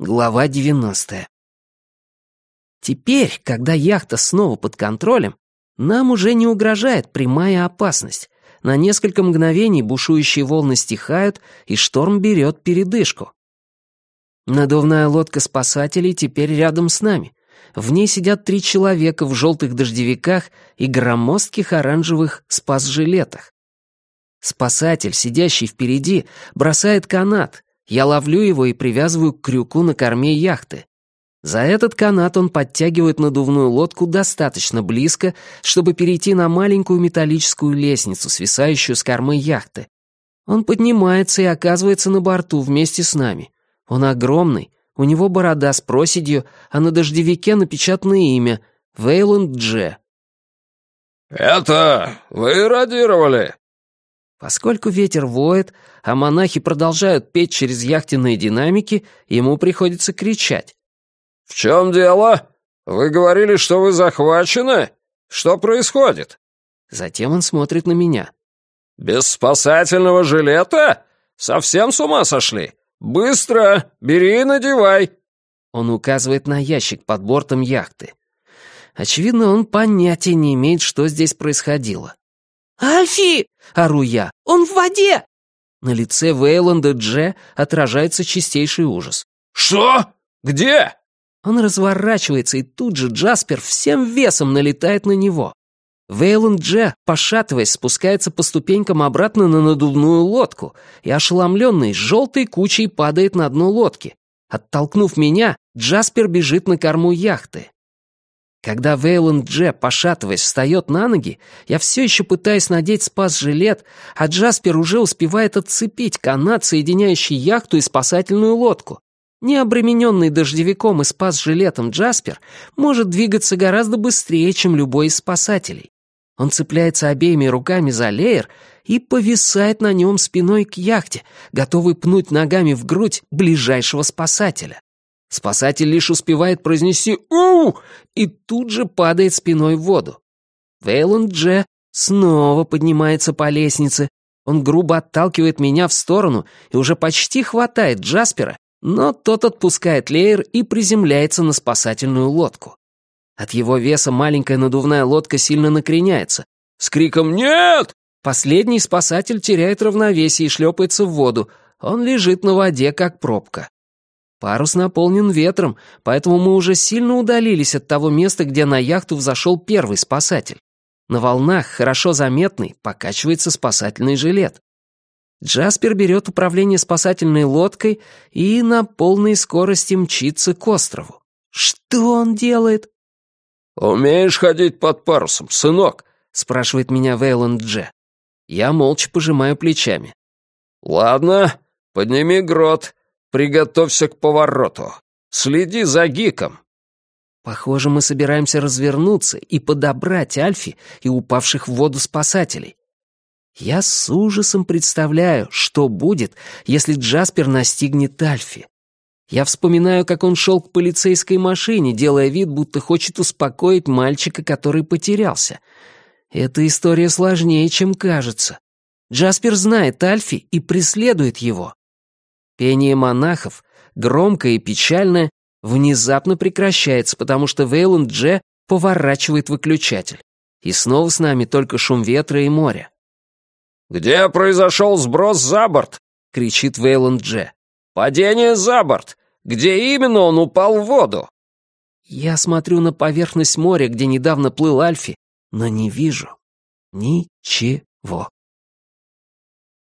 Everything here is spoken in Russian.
Глава 90. Теперь, когда яхта снова под контролем, нам уже не угрожает прямая опасность. На несколько мгновений бушующие волны стихают, и шторм берет передышку. Надувная лодка спасателей теперь рядом с нами. В ней сидят три человека в желтых дождевиках и громоздких оранжевых спас-жилетах. Спасатель, сидящий впереди, бросает канат, я ловлю его и привязываю к крюку на корме яхты. За этот канат он подтягивает надувную лодку достаточно близко, чтобы перейти на маленькую металлическую лестницу, свисающую с кормы яхты. Он поднимается и оказывается на борту вместе с нами. Он огромный, у него борода с проседью, а на дождевике напечатано имя — Вейланд Дже. «Это вы радировали?» Поскольку ветер воет, а монахи продолжают петь через яхтенные динамики, ему приходится кричать. «В чем дело? Вы говорили, что вы захвачены? Что происходит?» Затем он смотрит на меня. «Без спасательного жилета? Совсем с ума сошли? Быстро! Бери и надевай!» Он указывает на ящик под бортом яхты. Очевидно, он понятия не имеет, что здесь происходило. «Альфи!» — ору я. «Он в воде!» На лице Вейланда Дже отражается чистейший ужас. «Что? Где?» Он разворачивается, и тут же Джаспер всем весом налетает на него. Вейланд Дже, пошатываясь, спускается по ступенькам обратно на надувную лодку и, ошеломленный, желтой кучей падает на дно лодки. Оттолкнув меня, Джаспер бежит на корму яхты. Когда Вейланд Дже, пошатываясь, встает на ноги, я все еще пытаюсь надеть спас-жилет, а Джаспер уже успевает отцепить канат, соединяющий яхту и спасательную лодку. Необремененный дождевиком и спас-жилетом Джаспер может двигаться гораздо быстрее, чем любой из спасателей. Он цепляется обеими руками за леер и повисает на нем спиной к яхте, готовый пнуть ногами в грудь ближайшего спасателя. Спасатель лишь успевает произнести «Уу!» и тут же падает спиной в воду. Вейланд Дже снова поднимается по лестнице. Он грубо отталкивает меня в сторону и уже почти хватает Джаспера, но тот отпускает леер и приземляется на спасательную лодку. От его веса маленькая надувная лодка сильно накреняется. С криком «Нет!» Последний спасатель теряет равновесие и шлепается в воду. Он лежит на воде, как пробка. Парус наполнен ветром, поэтому мы уже сильно удалились от того места, где на яхту взошел первый спасатель. На волнах, хорошо заметный, покачивается спасательный жилет. Джаспер берет управление спасательной лодкой и на полной скорости мчится к острову. Что он делает? «Умеешь ходить под парусом, сынок?» — спрашивает меня Вейланд Дже. Я молча пожимаю плечами. «Ладно, подними грот, Приготовься к повороту. Следи за Гиком». Похоже, мы собираемся развернуться и подобрать Альфи и упавших в воду спасателей. Я с ужасом представляю, что будет, если Джаспер настигнет Альфи. Я вспоминаю, как он шел к полицейской машине, делая вид, будто хочет успокоить мальчика, который потерялся. Эта история сложнее, чем кажется. Джаспер знает Альфи и преследует его. Пение монахов, громкое и печальное, внезапно прекращается, потому что Вейланд Дже поворачивает выключатель. И снова с нами только шум ветра и моря. «Где произошел сброс за борт?» — кричит Вейланд Дже. «Падение за борт! Где именно он упал в воду?» Я смотрю на поверхность моря, где недавно плыл Альфи, но не вижу ничего.